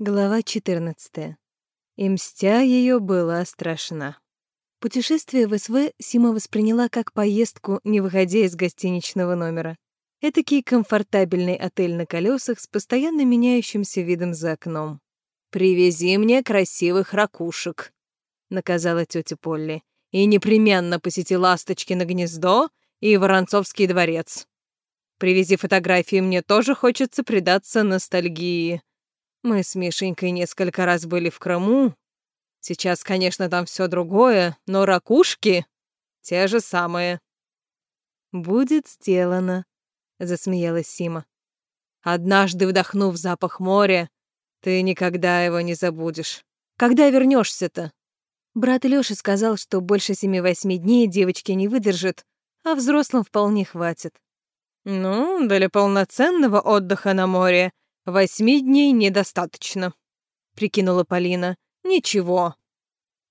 Глава 14. И мстя ее была страшна. Путешествие в СВ Сима восприняла как поездку, не выходя из гостиничного номера. Этакий комфортабельный отель на колесах с постоянно меняющимся видом за окном. «Привези мне красивых ракушек», — наказала тетя Полли. «И непременно посети Ласточкино гнездо и Воронцовский дворец. Привези фотографии, мне тоже хочется предаться ностальгии. Мы с Мишенькой несколько раз были в Крыму. Сейчас, конечно, там все другое, но ракушки те же самые. Будет сделано, засмеялась Сима. Однажды вдохнув запах моря, ты никогда его не забудешь. Когда вернешься-то? Брат Лёша сказал, что больше семи-восьми дней девочки не выдержит, а взрослым вполне хватит. Ну, для полноценного отдыха на море «Восьми дней недостаточно», — прикинула Полина. «Ничего.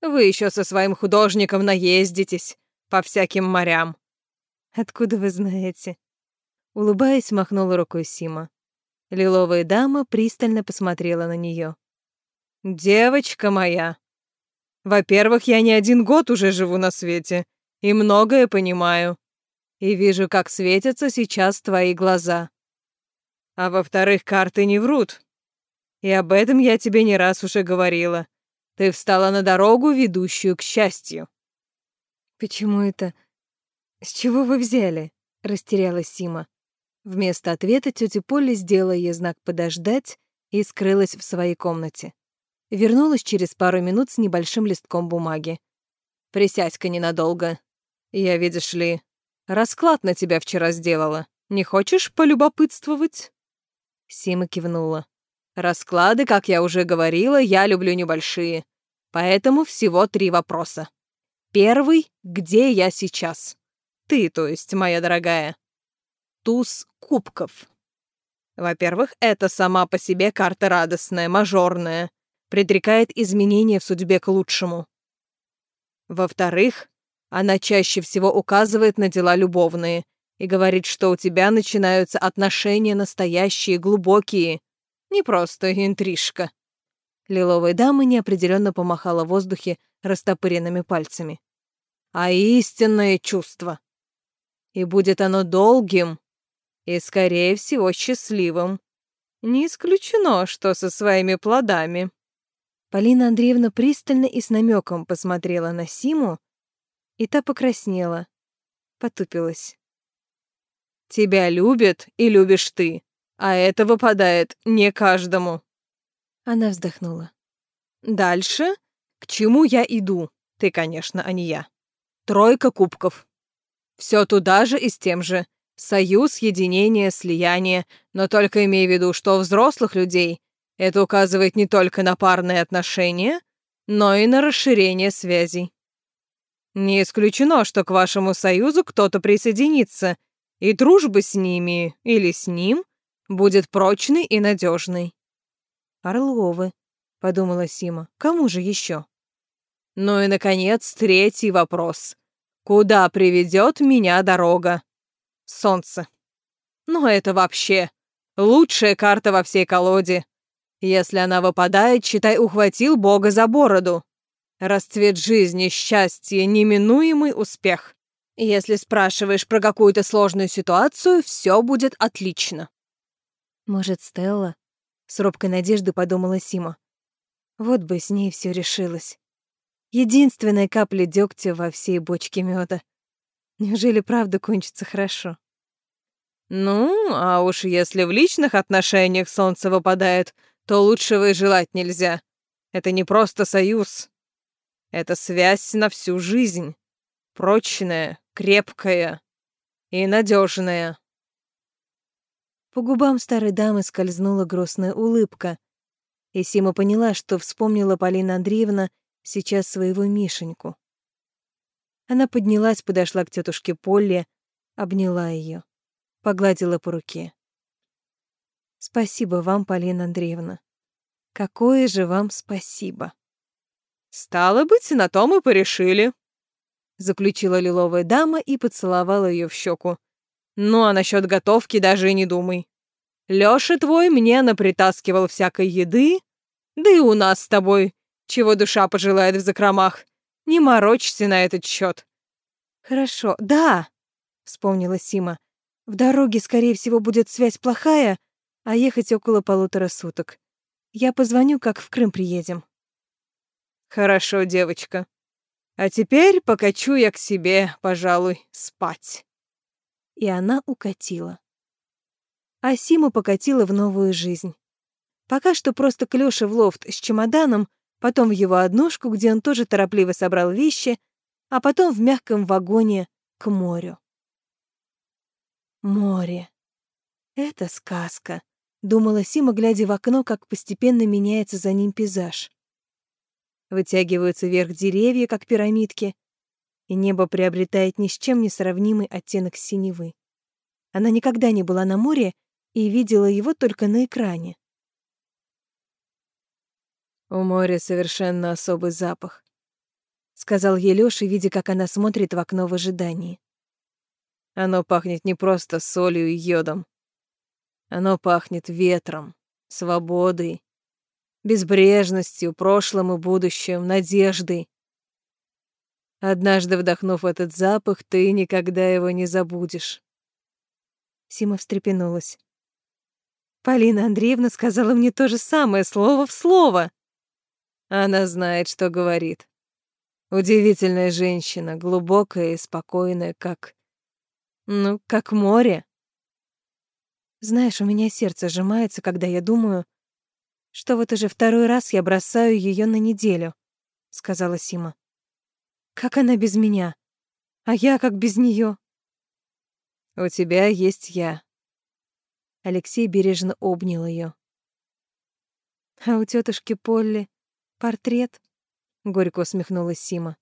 Вы еще со своим художником наездитесь по всяким морям». «Откуда вы знаете?» Улыбаясь, махнула рукой Сима. Лиловая дама пристально посмотрела на нее. «Девочка моя, во-первых, я не один год уже живу на свете и многое понимаю. И вижу, как светятся сейчас твои глаза. А во-вторых, карты не врут. И об этом я тебе не раз уже говорила. Ты встала на дорогу, ведущую к счастью. Почему это? С чего вы взяли? Растерялась Сима. Вместо ответа тетя Полли сделала ей знак подождать и скрылась в своей комнате. Вернулась через пару минут с небольшим листком бумаги. «Присядь-ка ненадолго. Я, видишь ли, расклад на тебя вчера сделала. Не хочешь полюбопытствовать?» Сима кивнула. Расклады, как я уже говорила, я люблю небольшие. Поэтому всего три вопроса. Первый — где я сейчас? Ты, то есть, моя дорогая. Туз кубков. Во-первых, это сама по себе карта радостная, мажорная, предрекает изменения в судьбе к лучшему. Во-вторых, она чаще всего указывает на дела любовные, и говорит, что у тебя начинаются отношения настоящие, глубокие, не просто интрижка. Лиловая дама неопределенно помахала в воздухе растопыренными пальцами. А истинное чувство. И будет оно долгим и, скорее всего, счастливым. Не исключено, что со своими плодами. Полина Андреевна пристально и с намеком посмотрела на Симу, и та покраснела, потупилась. Тебя любят и любишь ты, а это выпадает не каждому. Она вздохнула. Дальше? К чему я иду? Ты, конечно, а не я. Тройка кубков. Все туда же и с тем же. Союз, единение, слияние, но только имей в виду, что у взрослых людей это указывает не только на парные отношения, но и на расширение связей. Не исключено, что к вашему союзу кто-то присоединится, и дружба с ними или с ним будет прочной и надежной. Орловы, подумала Сима. Кому же еще? Ну и, наконец, третий вопрос. Куда приведет меня дорога? Солнце. Ну, это вообще лучшая карта во всей колоде. Если она выпадает, считай, ухватил Бога за бороду. Расцвет жизни, счастье, неминуемый успех. Если спрашиваешь про какую-то сложную ситуацию, все будет отлично. Может, Стелла? С робкой надеждой подумала Сима. Вот бы с ней все решилось. Единственная капля дегтя во всей бочке меда. Неужели правда кончится хорошо? Ну, а уж если в личных отношениях солнце выпадает, то лучшего и желать нельзя. Это не просто союз. Это связь на всю жизнь. Прочная, крепкая и надежная. По губам старой дамы скользнула грустная улыбка, и Сима поняла, что вспомнила Полина Андреевна сейчас своего Мишеньку. Она поднялась, подошла к тетушке Полле, обняла ее, погладила по руке. «Спасибо вам, Полина Андреевна. Какое же вам спасибо!» «Стало быть, на том мы порешили», заключила лиловая дама и поцеловала ее в щеку. Ну а насчет готовки даже и не думай. Лёша твой мне напритаскивал всякой еды, Да и у нас с тобой, чего душа пожелает в закромах. Не морочься на этот счет. Хорошо, да, вспомнила Сима. В дороге, скорее всего, будет связь плохая, а ехать около полутора суток. Я позвоню, как в Крым приедем. Хорошо, девочка. А теперь покачу я к себе, пожалуй, спать. И она укатила. А Сима покатила в новую жизнь. Пока что просто к Лёше в лофт с чемоданом, потом в его однушку, где он тоже торопливо собрал вещи, а потом в мягком вагоне к морю. Море. Это сказка, думала Сима, глядя в окно, как постепенно меняется за ним пейзаж. Вытягиваются вверх деревья, как пирамидки, и небо приобретает ни с чем не сравнимый оттенок синевы. Она никогда не была на море и видела его только на экране. «У моря совершенно особый запах», — сказал ей Лёша, видя, как она смотрит в окно в ожидании. «Оно пахнет не просто солью и йодом. Оно пахнет ветром, свободой, безбрежностью, прошлым и будущим, надеждой. Однажды вдохнув этот запах, ты никогда его не забудешь. Сима встрепенулась. Полина Андреевна сказала мне то же самое, слово в слово. Она знает, что говорит. Удивительная женщина, глубокая и спокойная, как... Ну, как море. Знаешь, у меня сердце сжимается, когда я думаю, что вот уже второй раз я бросаю ее на неделю, сказала Сима. Как она без меня? А я как без нее? У тебя есть я. Алексей бережно обнял ее. А у тетушки Полли портрет? Горько усмехнулась Сима.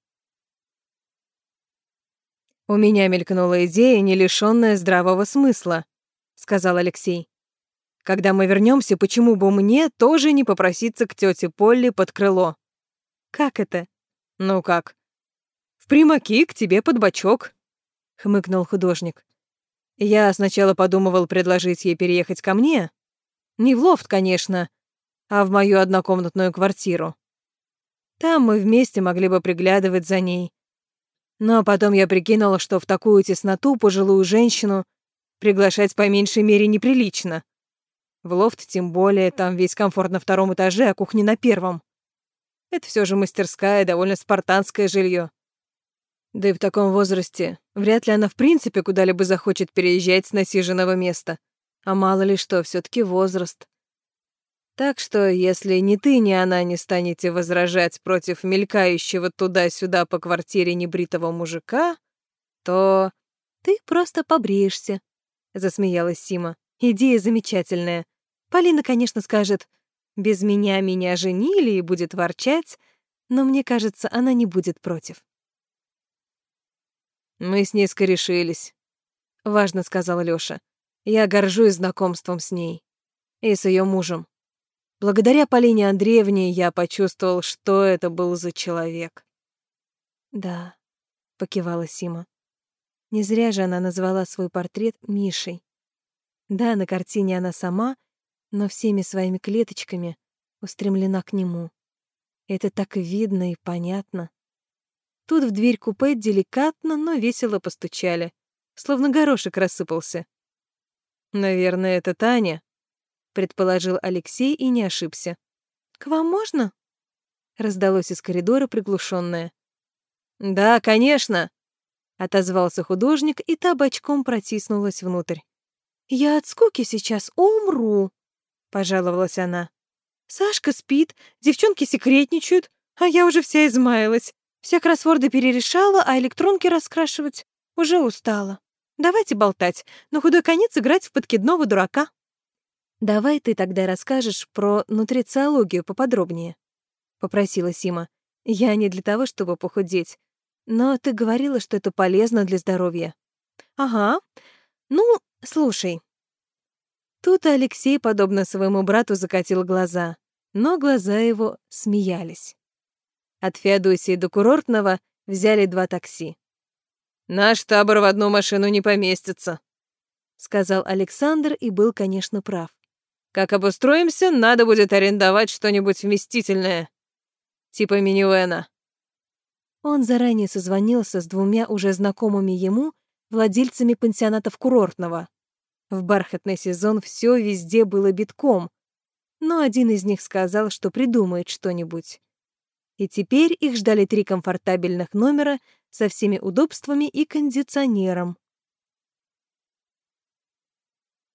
У меня мелькнула идея, не лишённая здравого смысла, сказал Алексей. Когда мы вернемся, почему бы мне тоже не попроситься к тете Полли под крыло? Как это? Ну как? В примаки к тебе под бочок, хмыкнул художник. Я сначала подумывал предложить ей переехать ко мне. Не в лофт, конечно, а в мою однокомнатную квартиру. Там мы вместе могли бы приглядывать за ней. Но потом я прикинула, что в такую тесноту пожилую женщину приглашать по меньшей мере неприлично. В лофт тем более, там весь комфорт на втором этаже, а кухня на первом. Это все же мастерская, довольно спартанское жилье. Да и в таком возрасте вряд ли она в принципе куда-либо захочет переезжать с насиженного места. А мало ли что, все таки возраст. Так что, если ни ты, ни она не станете возражать против мелькающего туда-сюда по квартире небритого мужика, то ты просто побреешься, — засмеялась Сима. Идея замечательная. Полина, конечно, скажет, без меня меня женили и будет ворчать, но мне кажется, она не будет против. Мы с ней скорешились, — важно сказал Лёша. Я горжусь знакомством с ней и с ее мужем. Благодаря Полине Андреевне я почувствовал, что это был за человек. Да, покивала Сима. Не зря же она назвала свой портрет Мишей. Да, на картине она сама, но всеми своими клеточками устремлена к нему. Это так видно и понятно. Тут в дверь купе деликатно, но весело постучали, словно горошек рассыпался. «Наверное, это Таня», — предположил Алексей и не ошибся. «К вам можно?» — раздалось из коридора приглушенное. «Да, конечно», — отозвался художник, и та бочком протиснулась внутрь. «Я от скуки сейчас умру», — пожаловалась она. «Сашка спит, девчонки секретничают, а я уже вся измаялась. Все кроссворды перерешала, а электронки раскрашивать уже устала. Давайте болтать, на худой конец играть в подкидного дурака». «Давай ты тогда расскажешь про нутрициологию поподробнее», — попросила Сима. «Я не для того, чтобы похудеть, но ты говорила, что это полезно для здоровья». «Ага. Ну, Слушай. Тут Алексей, подобно своему брату, закатил глаза, но глаза его смеялись. От Феодосии до курортного взяли два такси. «Наш табор в одну машину не поместится», — сказал Александр и был, конечно, прав. Как обустроимся, надо будет арендовать что-нибудь вместительное. Типа минивэна. Он заранее созвонился с двумя уже знакомыми ему владельцами пансионатов курортного. В бархатный сезон все везде было битком, но один из них сказал, что придумает что-нибудь. И теперь их ждали три комфортабельных номера со всеми удобствами и кондиционером.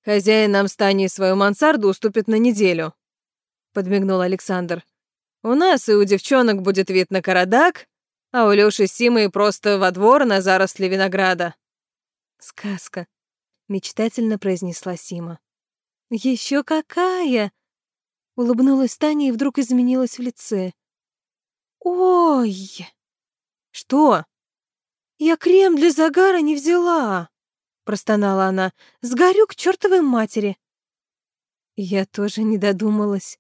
«Хозяин нам с Таней свою мансарду уступит на неделю», — подмигнул Александр. «У нас и у девчонок будет вид на Карадак, а у Лёши с Симой просто во двор на заросли винограда». «Сказка», — мечтательно произнесла Сима. Еще какая!» Улыбнулась Таня и вдруг изменилась в лице. «Ой!» «Что?» «Я крем для загара не взяла!» простонала она. «Сгорю к чертовой матери!» Я тоже не додумалась,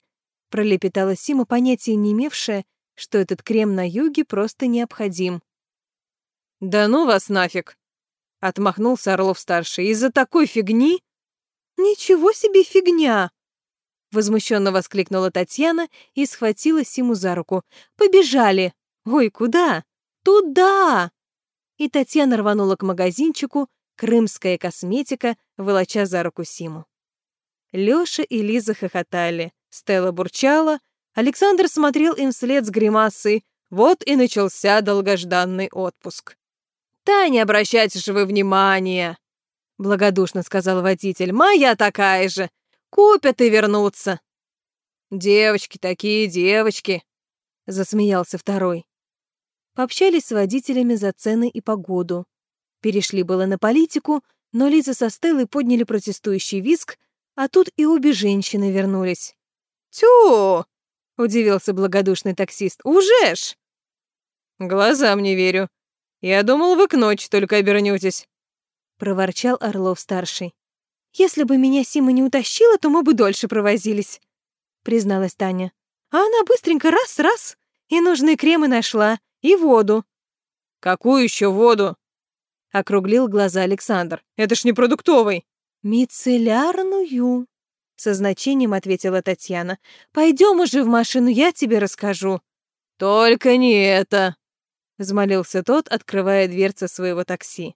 пролепетала Сима, понятия не имевшая, что этот крем на юге просто необходим. «Да ну вас нафиг!» — отмахнулся Орлов-старший. «Из-за такой фигни?» «Ничего себе фигня!» Возмущенно воскликнула Татьяна и схватила Симу за руку. «Побежали! Ой, куда? Туда!» И Татьяна рванула к магазинчику, крымская косметика, волоча за руку Симу. Лёша и Лиза хохотали, Стелла бурчала, Александр смотрел им вслед с гримасой. Вот и начался долгожданный отпуск. «Таня, обращайте же вы внимание!» — благодушно сказал водитель. «Моя такая же! Купят и вернутся!» «Девочки такие девочки!» — засмеялся второй. Пообщались с водителями за цены и погоду. Перешли было на политику, но Лиза со Стеллой подняли протестующий виск, а тут и обе женщины вернулись. «Тю!» — удивился благодушный таксист. «Уже ж!» «Глазам не верю. Я думал, вы к ночи только обернётесь», — проворчал Орлов-старший. «Если бы меня Сима не утащила, то мы бы дольше провозились», — призналась Таня. «А она быстренько раз-раз и нужные кремы нашла, и воду». «Какую еще воду?» — округлил глаза Александр. «Это ж не продуктовый». «Мицеллярную», — со значением ответила Татьяна. «Пойдем уже в машину, я тебе расскажу». «Только не это», — взмолился тот, открывая дверцы своего такси.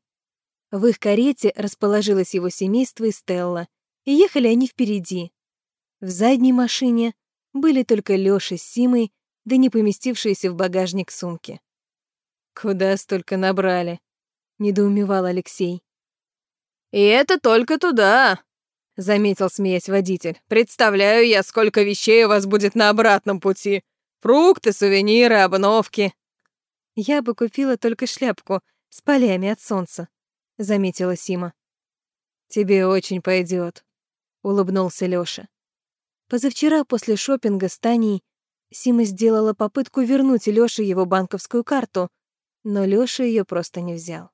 В их карете расположилось его семейство и Стелла, и ехали они впереди. В задней машине были только Лёша с Симой, да не поместившиеся в багажник сумки. «Куда столько набрали?» недоумевал Алексей. «И это только туда», — заметил, смеясь водитель. «Представляю я, сколько вещей у вас будет на обратном пути. Фрукты, сувениры, обновки». «Я бы купила только шляпку с полями от солнца», — заметила Сима. «Тебе очень пойдет», — улыбнулся Лёша. Позавчера после шопинга с Таней Сима сделала попытку вернуть Лёше его банковскую карту, но Лёша её просто не взял.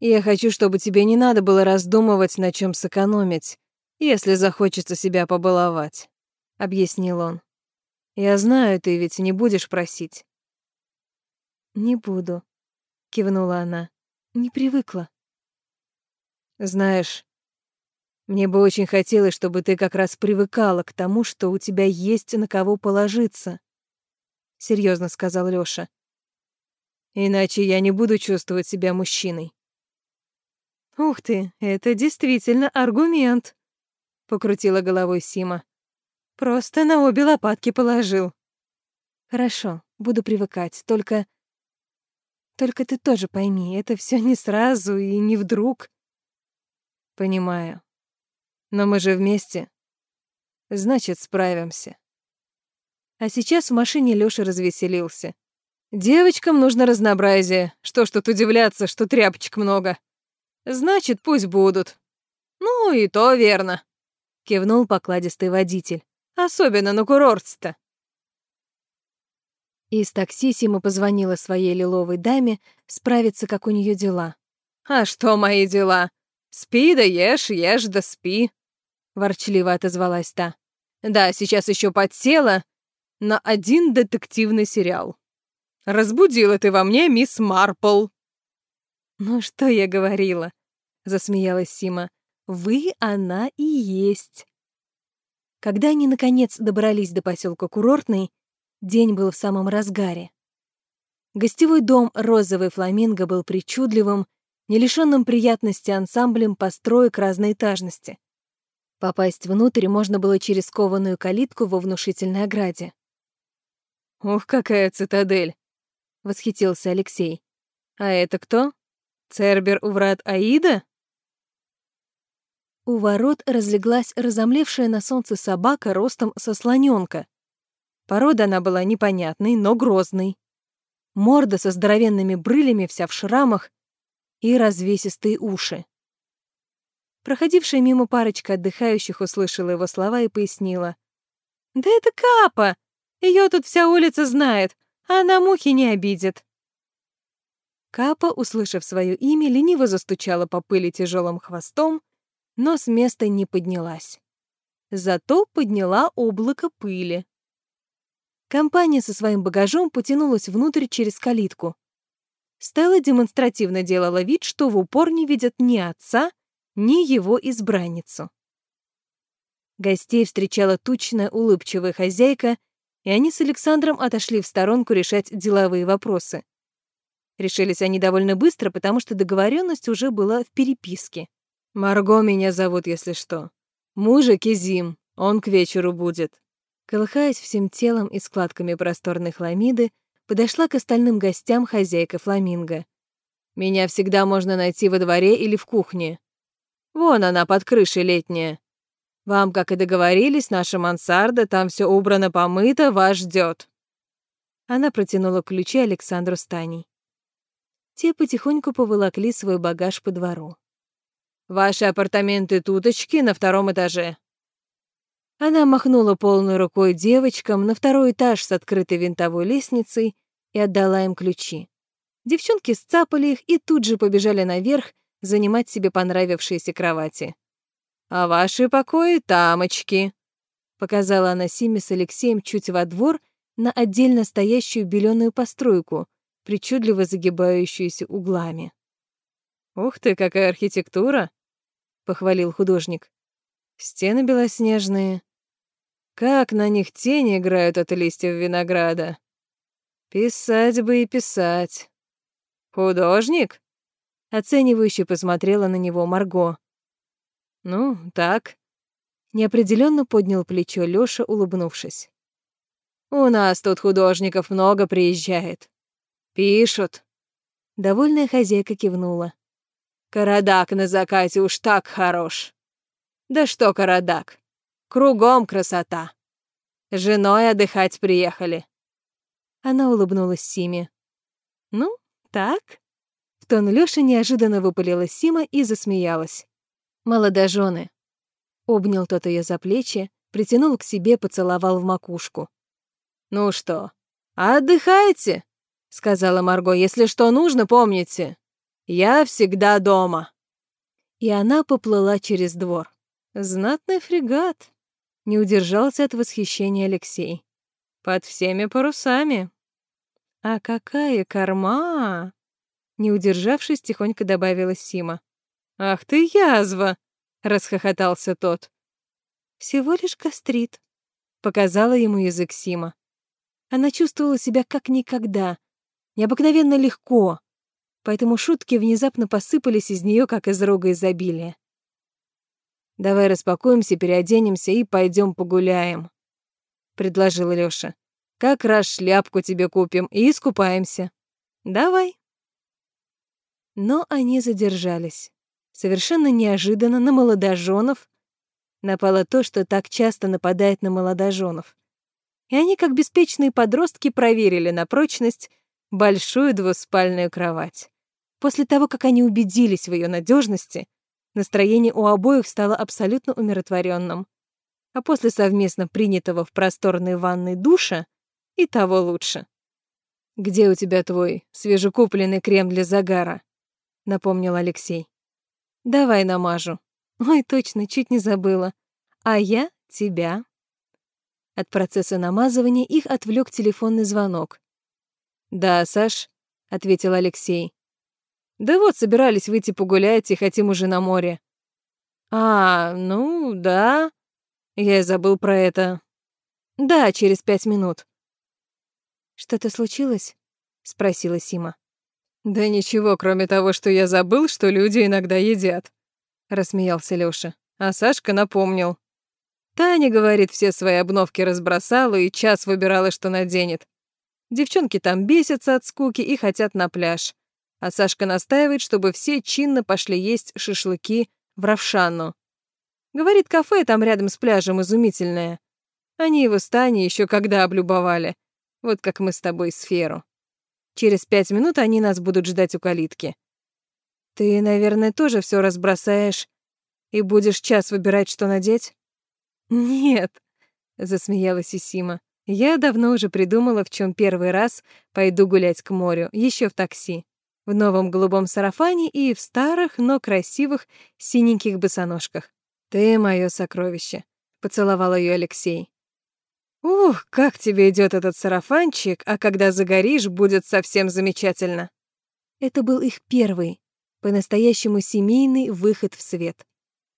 Я хочу, чтобы тебе не надо было раздумывать, на чем сэкономить, если захочется себя побаловать», — объяснил он. «Я знаю, ты ведь не будешь просить». «Не буду», — кивнула она. «Не привыкла». «Знаешь, мне бы очень хотелось, чтобы ты как раз привыкала к тому, что у тебя есть на кого положиться», — серьезно сказал Лёша. «Иначе я не буду чувствовать себя мужчиной». «Ух ты, это действительно аргумент», — покрутила головой Сима. «Просто на обе лопатки положил». «Хорошо, буду привыкать, только...» «Только ты тоже пойми, это все не сразу и не вдруг». «Понимаю. Но мы же вместе. Значит, справимся». А сейчас в машине Лёша развеселился. «Девочкам нужно разнообразие. Что ж тут удивляться, что тряпочек много?» Значит, пусть будут. Ну и то верно, кивнул покладистый водитель. Особенно на курорте-то. Из такси Сима позвонила своей лиловой даме справиться, как у нее дела. «А что мои дела? Спи да ешь, ешь да спи», — ворчливо отозвалась та. «Да, сейчас еще подсела на один детективный сериал. Разбудила ты во мне мисс Марпл». «Ну что я говорила?» засмеялась Сима. Вы она и есть. Когда они, наконец, добрались до поселка Курортный, день был в самом разгаре. Гостевой дом «Розовый фламинго» был причудливым, не лишённым приятности ансамблем построек разной этажности. Попасть внутрь можно было через кованую калитку во внушительной ограде. «Ух, какая цитадель!» — восхитился Алексей. «А это кто? Цербер у врат Аида?» У ворот разлеглась разомлевшая на солнце собака ростом со слонёнка. Порода она была непонятной, но грозной. Морда со здоровенными брылями, вся в шрамах, и развесистые уши. Проходившая мимо парочка отдыхающих услышала его слова и пояснила. «Да это Капа! Ее тут вся улица знает, а она мухи не обидит». Капа, услышав свое имя, лениво застучала по пыли тяжелым хвостом, но с места не поднялась. Зато подняла облако пыли. Компания со своим багажом потянулась внутрь через калитку. Стелла демонстративно делала вид, что в упор не видят ни отца, ни его избранницу. Гостей встречала тучная, улыбчивая хозяйка, и они с Александром отошли в сторонку решать деловые вопросы. Решились они довольно быстро, потому что договоренность уже была в переписке. «Марго меня зовут, если что. Мужа Кизим, он к вечеру будет». Колыхаясь всем телом и складками просторной хламиды, подошла к остальным гостям хозяйка фламинго. «Меня всегда можно найти во дворе или в кухне. Вон она, под крышей летняя. Вам, как и договорились, наша мансарда, там все убрано, помыто, вас ждет. Она протянула ключи Александру с Таней. Те потихоньку поволокли свой багаж по двору. Ваши апартаменты туточки на втором этаже». Она махнула полной рукой девочкам на второй этаж с открытой винтовой лестницей и отдала им ключи. Девчонки сцапали их и тут же побежали наверх занимать себе понравившиеся кровати. «А ваши покои тамочки», — показала она Симе с Алексеем чуть во двор на отдельно стоящую беленую постройку, причудливо загибающуюся углами. «Ух ты, какая архитектура!» похвалил художник. Стены белоснежные. Как на них тени играют от листьев винограда. Писать бы и писать. Художник? Оценивающе посмотрела на него Марго. Ну, так. Неопределенно поднял плечо Лёша, улыбнувшись. У нас тут художников много приезжает. Пишут. Довольная хозяйка кивнула. Карадак на закате уж так хорош. Да что Карадак, кругом красота. Женой отдыхать приехали. Она улыбнулась Симе. Ну, так? В тон Лёши неожиданно выпалила Сима и засмеялась. Молодожены. Обнял тот ее за плечи, притянул к себе, поцеловал в макушку. «Ну что, отдыхайте?» — сказала Марго. «Если что нужно, помните, я всегда дома». И она поплыла через двор. Знатный фрегат. Не удержался от восхищения Алексей. Под всеми парусами. А какая корма! Не удержавшись, тихонько добавила Сима. «Ах ты язва!» — расхохотался тот. «Всего лишь гастрит», — показала ему язык Сима. Она чувствовала себя как никогда, необыкновенно легко, поэтому шутки внезапно посыпались из нее, как из рога изобилия. «Давай распакуемся, переоденемся и пойдем погуляем», — предложил Лёша. «Как раз шляпку тебе купим и искупаемся». «Давай». Но они задержались. Совершенно неожиданно на молодоженов напало то, что так часто нападает на молодоженов. И они, как беспечные подростки, проверили на прочность большую двуспальную кровать. После того, как они убедились в ее надежности, настроение у обоих стало абсолютно умиротворенным. А после совместно принятого в просторной ванной душа и того лучше. «Где у тебя твой свежекупленный крем для загара?» — напомнил Алексей. «Давай намажу. Ой, точно, чуть не забыла. А я — тебя». От процесса намазывания их отвлек телефонный звонок. «Да, Саш», — ответил Алексей. Да вот, собирались выйти погулять и хотим уже на море. А, ну, да. Я и забыл про это. Да, через пять минут. Что-то случилось? Спросила Сима. Да ничего, кроме того, что я забыл, что люди иногда едят. Рассмеялся Лёша. А Сашка напомнил. Таня, говорит, все свои обновки разбросала и час выбирала, что наденет. Девчонки там бесятся от скуки и хотят на пляж. А Сашка настаивает, чтобы все чинно пошли есть шашлыки в Равшану. Говорит, кафе там рядом с пляжем изумительное. Они его с Таней еще когда облюбовали. Вот как мы с тобой сферу. Через пять минут они нас будут ждать у калитки. Ты, наверное, тоже все разбросаешь и будешь час выбирать, что надеть? «Нет», — засмеялась Исима. «Я давно уже придумала, в чем первый раз пойду гулять к морю, еще в такси. В новом голубом сарафане и в старых, но красивых синеньких босоножках. Ты мое сокровище», — поцеловал ее Алексей. «Ух, как тебе идет этот сарафанчик, а когда загоришь, будет совсем замечательно». Это был их первый, по-настоящему семейный выход в свет.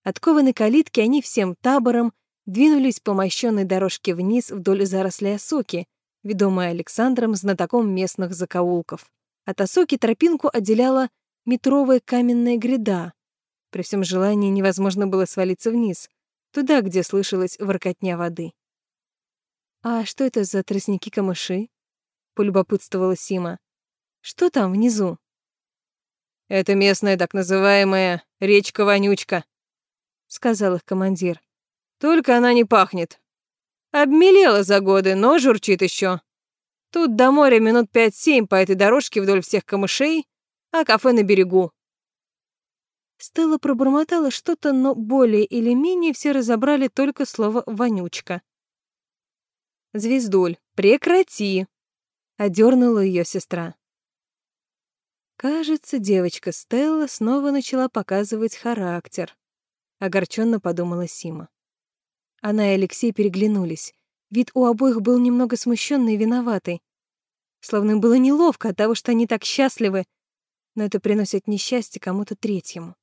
От кованой калитки они всем табором двинулись по мощенной дорожке вниз вдоль зарослей осоки, ведомая Александром знатоком местных закоулков. От осоки тропинку отделяла метровая каменная гряда. При всем желании невозможно было свалиться вниз, туда, где слышалась воркотня воды. «А что это за тростники-камыши?» — полюбопытствовала Сима. «Что там внизу?» «Это местная так называемая речка-вонючка», — сказал их командир. Только она не пахнет. Обмелела за годы, но журчит еще. Тут до моря минут пять-семь по этой дорожке вдоль всех камышей, а кафе на берегу. Стелла пробормотала что-то, но более или менее все разобрали только слово «вонючка». «Звездуль, прекрати!» — одернула ее сестра. Кажется, девочка Стелла снова начала показывать характер. Огорченно подумала Сима. Она и Алексей переглянулись. Вид у обоих был немного смущенный и виноватый. Словно было неловко от того, что они так счастливы, но это приносит несчастье кому-то третьему.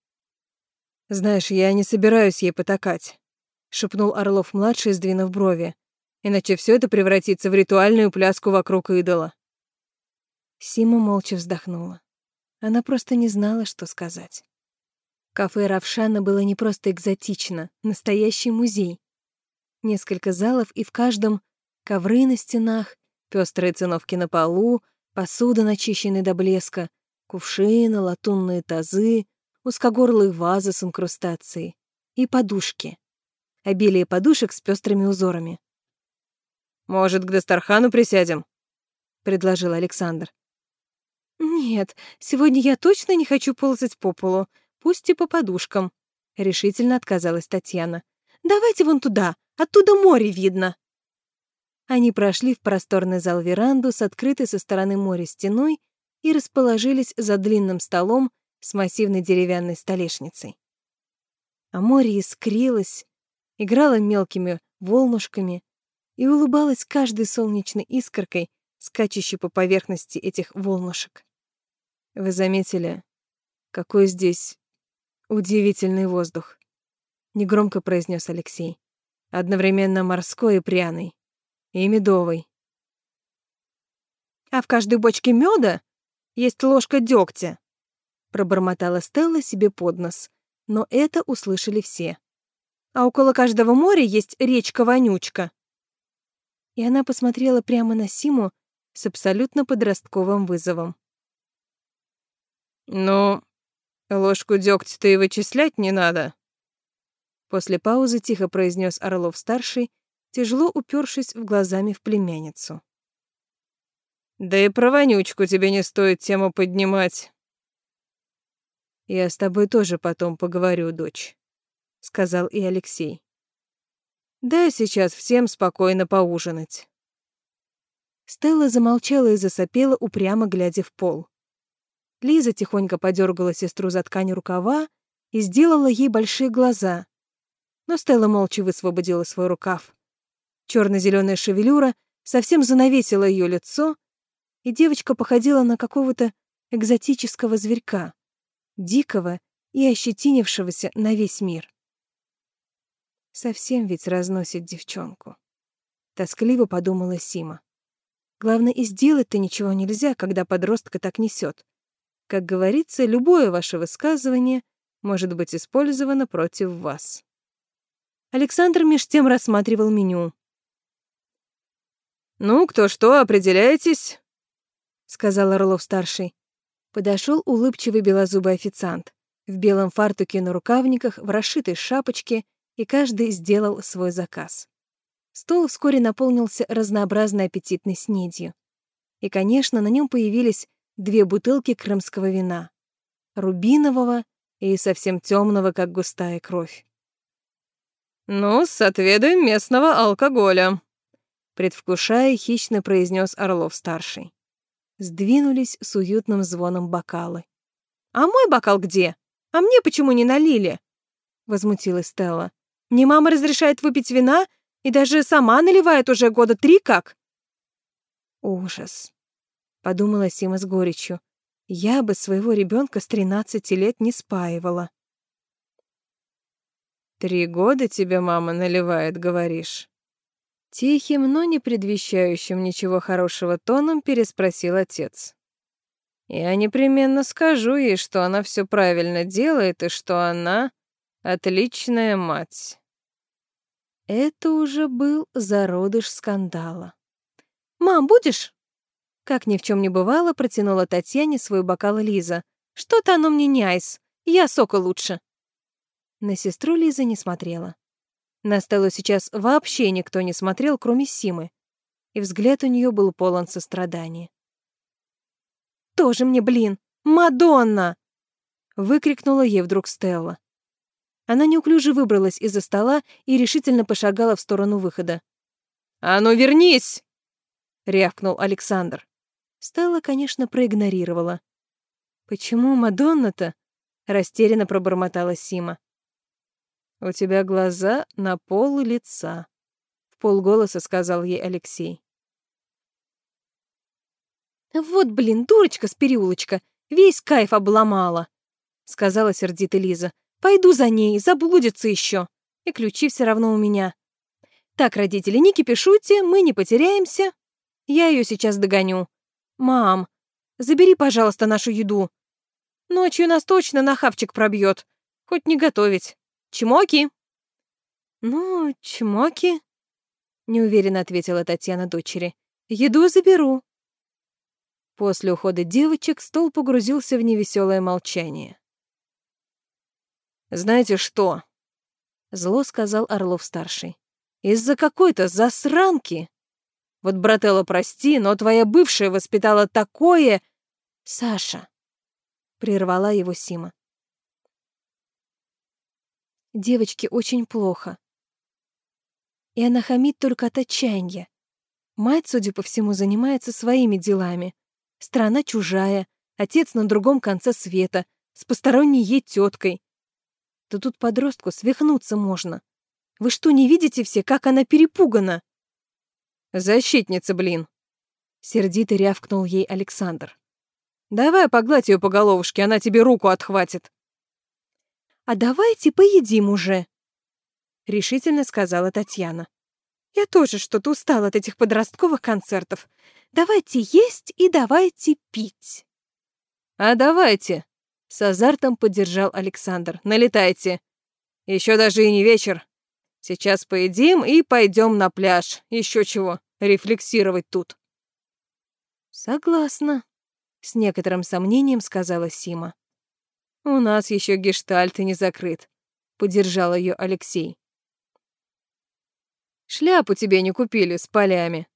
«Знаешь, я не собираюсь ей потакать», — шепнул Орлов-младший, сдвинув брови. «Иначе все это превратится в ритуальную пляску вокруг идола». Сима молча вздохнула. Она просто не знала, что сказать. Кафе Равшана было не просто экзотично, настоящий музей. Несколько залов, и в каждом ковры на стенах, пестрые циновки на полу, посуда, начищенная до блеска, кувшины, латунные тазы, узкогорлые вазы с инкрустацией и подушки. Обилие подушек с пестрыми узорами. «Может, к Дастархану присядем?» — предложил Александр. «Нет, сегодня я точно не хочу ползать по полу, пусть и по подушкам», — решительно отказалась Татьяна. «Давайте вон туда, Оттуда море видно!» Они прошли в просторный зал-веранду с открытой со стороны моря стеной и расположились за длинным столом с массивной деревянной столешницей. А море искрилось, играло мелкими волнушками и улыбалось каждой солнечной искоркой, скачущей по поверхности этих волнушек. Вы заметили, какой здесь удивительный воздух? Негромко произнес Алексей одновременно морской и пряный, и медовый. «А в каждой бочке меда есть ложка дегтя», пробормотала Стелла себе под нос, но это услышали все. «А около каждого моря есть речка-вонючка». И она посмотрела прямо на Симу с абсолютно подростковым вызовом. «Ну, ложку дегтя-то и вычислять не надо», После паузы тихо произнес Орлов-старший, тяжело упершись в глазами в племянницу. «Да и про вонючку тебе не стоит тему поднимать». «Я с тобой тоже потом поговорю, дочь», — сказал и Алексей. «Дай сейчас всем спокойно поужинать». Стелла замолчала и засопела, упрямо глядя в пол. Лиза тихонько подергала сестру за ткань рукава и сделала ей большие глаза, но Стелла молча высвободила свой рукав. Черно-зеленая шевелюра совсем занавесила ее лицо, и девочка походила на какого-то экзотического зверька, дикого и ощетинившегося на весь мир. Совсем ведь разносит девчонку. Тоскливо подумала Сима. Главное, и сделать-то ничего нельзя, когда подростка так несет. Как говорится, любое ваше высказывание может быть использовано против вас. Александр меж тем рассматривал меню. «Ну, кто что, определяетесь?» — сказал Орлов-старший. Подошел улыбчивый белозубый официант в белом фартуке на рукавниках, в расшитой шапочке и каждый сделал свой заказ. Стол вскоре наполнился разнообразной аппетитной снедью. И, конечно, на нем появились две бутылки крымского вина. Рубинового и совсем темного, как густая кровь. «Ну, отведаем местного алкоголя», — предвкушая, хищно произнес Орлов-старший. Сдвинулись с уютным звоном бокалы. «А мой бокал где? А мне почему не налили?» — возмутилась Стелла. Мне мама разрешает выпить вина и даже сама наливает уже года три как. Ужас, подумала Сима с горечью. Я бы своего ребенка с тринадцати лет не спаивала. Три года тебе мама наливает, говоришь? Тихим, но не предвещающим ничего хорошего тоном переспросил отец. Я непременно скажу ей, что она все правильно делает и что она Отличная мать. Это уже был зародыш скандала. «Мам, будешь?» Как ни в чем не бывало, протянула Татьяне свой бокал Лиза. «Что-то оно мне не айс. Я сока лучше». На сестру Лиза не смотрела. На Стеллу сейчас вообще никто не смотрел, кроме Симы. И взгляд у нее был полон сострадания. «Тоже мне, блин! Мадонна!» Выкрикнула ей вдруг Стелла. Она неуклюже выбралась из-за стола и решительно пошагала в сторону выхода. «А ну вернись!» — рявкнул Александр. Стелла, конечно, проигнорировала. «Почему Мадонна-то?» — растерянно пробормотала Сима. «У тебя глаза на пол лица», — в полголоса сказал ей Алексей. «Вот, блин, дурочка с переулочка, весь кайф обломала», — сказала сердито Лиза. Пойду за ней, заблудится еще. И ключи все равно у меня. Так, родители, не кипишуйте, мы не потеряемся. Я ее сейчас догоню. Мам, забери, пожалуйста, нашу еду. Ночью нас точно на хавчик пробьет. Хоть не готовить. Чмоки. Ну, чмоки, неуверенно ответила Татьяна дочери. Еду заберу. После ухода девочек стол погрузился в невеселое молчание. «Знаете что?» — зло сказал Орлов-старший. «Из-за какой-то засранки. Вот, брателла, прости, но твоя бывшая воспитала такое...» «Саша!» — прервала его Сима. Девочке очень плохо. И она хамит только от отчаяния. Мать, судя по всему, занимается своими делами. Страна чужая, отец на другом конце света, с посторонней ей теткой. Да тут подростку свихнуться можно. Вы что, не видите все, как она перепугана? Защитница, блин. Сердито рявкнул ей Александр. Давай погладь ее по головушке, она тебе руку отхватит. А давайте поедим уже, решительно сказала Татьяна. Я тоже что-то устала от этих подростковых концертов. Давайте есть и давайте пить. А давайте, с азартом поддержал Александр. «Налетайте. Еще даже и не вечер. Сейчас поедим и пойдем на пляж. Еще чего, рефлексировать тут». «Согласна», — с некоторым сомнением сказала Сима. «У нас еще гештальт и не закрыт», — поддержал ее Алексей. «Шляпу тебе не купили с полями».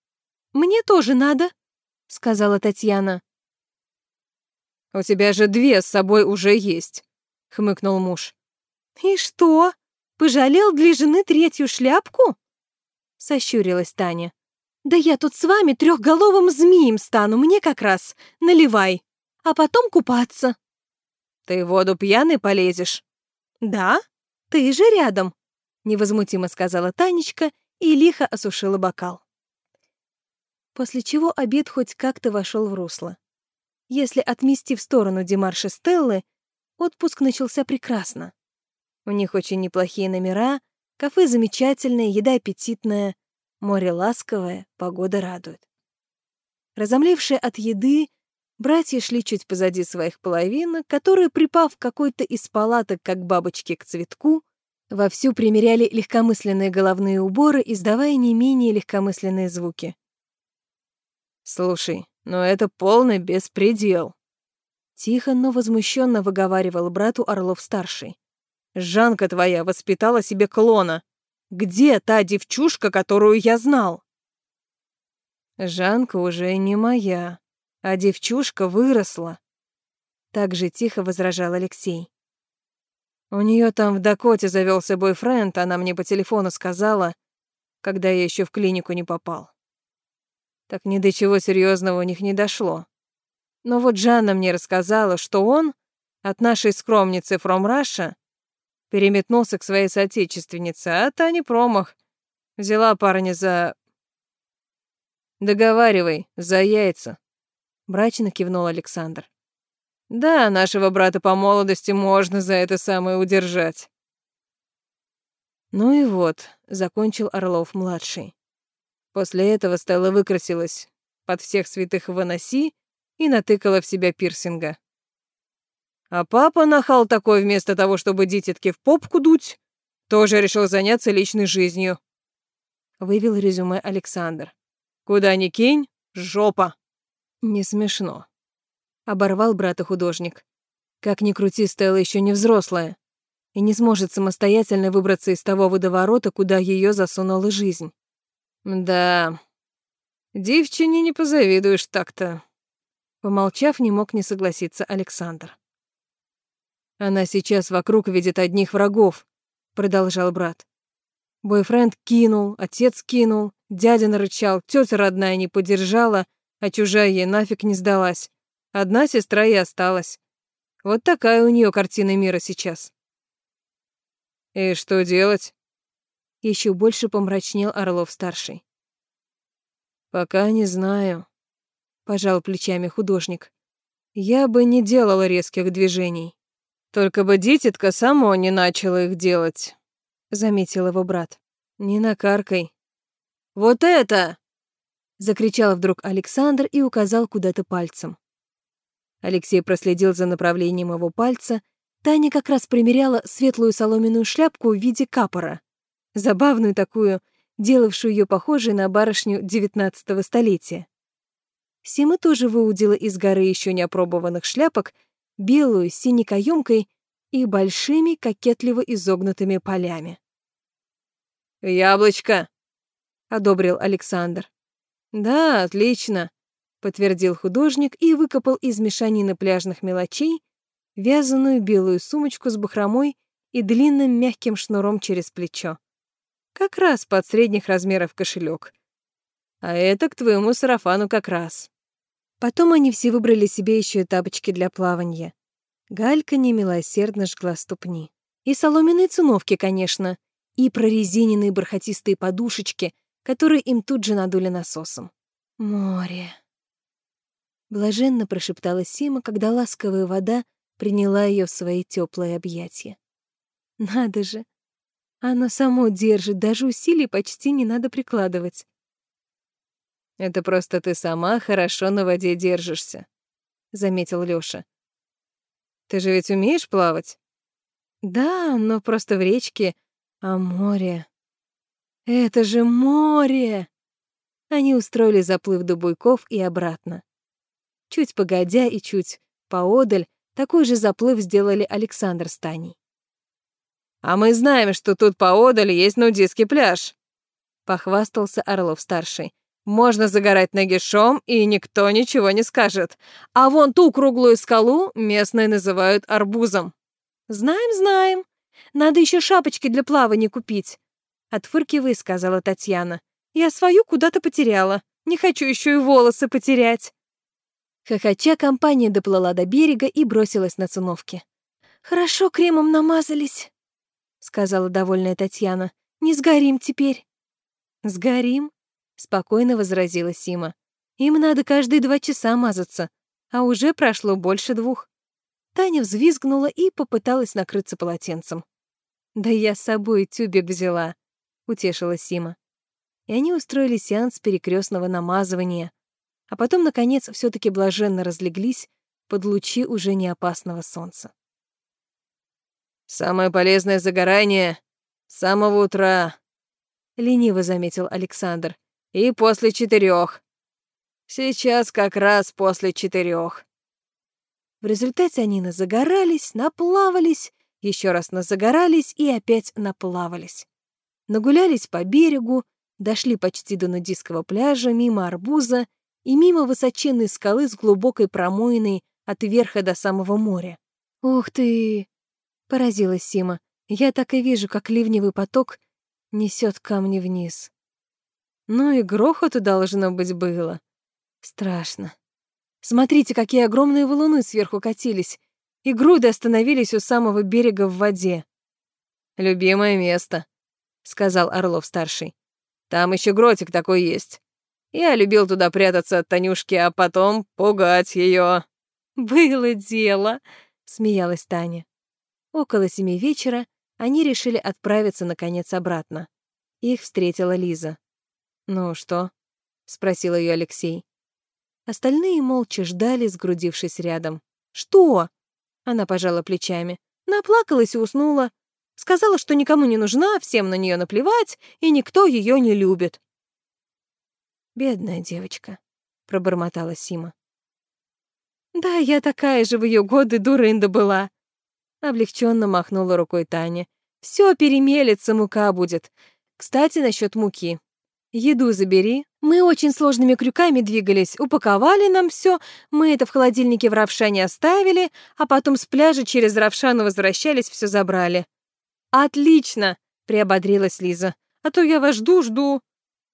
«Мне тоже надо», — сказала Татьяна. «У тебя же две с собой уже есть», — хмыкнул муж. «И что, пожалел для жены третью шляпку?» — сощурилась Таня. «Да я тут с вами трехголовым змеем стану, мне как раз. Наливай. А потом купаться». «Ты в воду пьяный полезешь?» «Да, ты же рядом», — невозмутимо сказала Танечка и лихо осушила бокал. После чего обед хоть как-то вошел в русло. Если отмести в сторону Демарша Стеллы, отпуск начался прекрасно. У них очень неплохие номера, Кафе замечательное, еда аппетитная, море ласковое, погода радует. Разомлевшие от еды, братья шли чуть позади своих половинок, которые, припав какой-то из палаток, как бабочки к цветку, вовсю примеряли легкомысленные головные уборы, издавая не менее легкомысленные звуки. «Слушай, но это полный беспредел», — тихо, но возмущенно выговаривал брату Орлов-старший. Жанка твоя воспитала себе клона. Где та девчушка, которую я знал? Жанка уже не моя, а девчушка выросла. Так же тихо возражал Алексей. У нее там в Дакоте завелся бойфренд, она мне по телефону сказала, когда я еще в клинику не попал. Так ни до чего серьезного у них не дошло. Но вот Жанна мне рассказала, что он от нашей скромницы From Russia переметнулся к своей соотечественнице, а та не промах. Взяла парня за... «Договаривай, за яйца», — мрачно кивнул Александр. «Да, нашего брата по молодости можно за это самое удержать». Ну и вот, закончил Орлов-младший. После этого Стелла выкрасилась под всех святых в Анаси и натыкала в себя пирсинга. А папа нахал такой, вместо того, чтобы дитятки в попку дуть, тоже решил заняться личной жизнью. Вывел резюме Александр. Куда ни кинь, жопа. Не смешно. Оборвал брата художник. Как ни крути, Стелла еще не взрослая и не сможет самостоятельно выбраться из того водоворота, куда ее засунула жизнь. Да, девчине не позавидуешь так-то. Помолчав, не мог не согласиться Александр. Она сейчас вокруг видит одних врагов, продолжал брат. Бойфренд кинул, отец кинул, дядя нарычал, тетя родная не поддержала, а чужая ей нафиг не сдалась. Одна сестра и осталась. Вот такая у нее картина мира сейчас. И что делать? Еще больше помрачнел Орлов-старший. Пока не знаю, пожал плечами художник. Я бы не делала резких движений. Только бы дитятка само не начала их делать, заметил его брат. Не накаркай. Вот это! Закричал вдруг Александр и указал куда-то пальцем. Алексей проследил за направлением его пальца. Таня как раз примеряла светлую соломенную шляпку в виде капора. Забавную такую, делавшую ее похожей на барышню девятнадцатого столетия. Сима тоже выудила из горы еще неопробованных шляпок белую с синей каемкой и большими кокетливо изогнутыми полями. «Яблочко!» — одобрил Александр. «Да, отлично», — подтвердил художник и выкопал из мешанины пляжных мелочей вязаную белую сумочку с бахромой и длинным мягким шнуром через плечо. Как раз под средних размеров кошелек. А это к твоему сарафану как раз. Потом они все выбрали себе еще и тапочки для плавания. Галька немилосердно жгла ступни. И соломенные циновки, конечно, и прорезиненные бархатистые подушечки, которые им тут же надули насосом. Море. Блаженно прошептала Сима, когда ласковая вода приняла ее в свои теплые объятия. Надо же. Оно само держит, даже усилий почти не надо прикладывать. Это просто ты сама хорошо на воде держишься, заметил Лёша. Ты же ведь умеешь плавать? Да, но просто в речке, а море. Это же море. Они устроили заплыв до и обратно. Чуть погодя и чуть поодаль такой же заплыв сделали Александр с Таней. «А мы знаем, что тут поодаль есть нудистский пляж», — похвастался Орлов-старший. Можно загорать нагишом, и никто ничего не скажет. А вон ту круглую скалу местные называют арбузом. Знаем, знаем. Надо еще шапочки для плавания купить. Отфыркивая, сказала Татьяна. Я свою куда-то потеряла. Не хочу еще и волосы потерять. Хохоча компания доплыла до берега и бросилась на циновки. «Хорошо кремом намазались», — сказала довольная Татьяна. «Не сгорим теперь». «Сгорим?» спокойно возразила Сима. Им надо каждые два часа мазаться, а уже прошло больше двух. Таня взвизгнула и попыталась накрыться полотенцем. Да я с собой тюбик взяла, утешила Сима. И они устроили сеанс перекрестного намазывания, а потом, наконец, все таки блаженно разлеглись под лучи уже не опасного солнца. «Самое полезное загорание с самого утра», — лениво заметил Александр. «И после четырех. Сейчас как раз после четырех. В результате они назагорались, наплавались, еще раз назагорались и опять наплавались. Нагулялись по берегу, дошли почти до нудистского пляжа, мимо арбуза и мимо высоченной скалы с глубокой промоиной от верха до самого моря. «Ух ты!» — поразилась Сима. «Я так и вижу, как ливневый поток несет камни вниз». Ну и грохоту должно быть было. Страшно. Смотрите, какие огромные валуны сверху катились, и груды остановились у самого берега в воде. «Любимое место», — сказал Орлов-старший. «Там еще гротик такой есть. Я любил туда прятаться от Танюшки, а потом пугать ее. «Было дело», — смеялась Таня. Около семи вечера они решили отправиться, наконец, обратно. Их встретила Лиза. «Ну что?» — спросил ее Алексей. Остальные молча ждали, сгрудившись рядом. «Что?» Она пожала плечами. Наплакалась и уснула. Сказала, что никому не нужна, всем на нее наплевать, и никто ее не любит. «Бедная девочка», — пробормотала Сима. «Да, я такая же в ее годы дурында была», — облегченно махнула рукой Таня. «Все перемелется, мука будет. Кстати, насчет муки. Еду забери. Мы очень сложными крюками двигались, упаковали нам все, мы это в холодильнике в Равшане оставили, а потом с пляжа через Равшану возвращались, все забрали. Отлично, приободрилась Лиза. А то я вас жду-жду.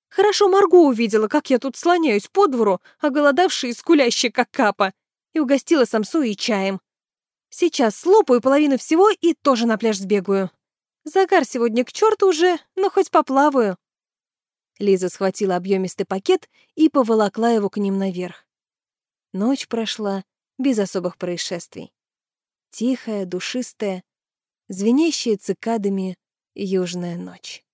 Хорошо Марго увидела, как я тут слоняюсь по двору, оголодавший и скулящий, как капа, и угостила самсу и чаем. Сейчас слопаю половину всего и тоже на пляж сбегаю. Загар сегодня к черту уже, но хоть поплаваю. Лиза схватила объемистый пакет и поволокла его к ним наверх. Ночь прошла без особых происшествий. Тихая, душистая, звенящая цикадами южная ночь.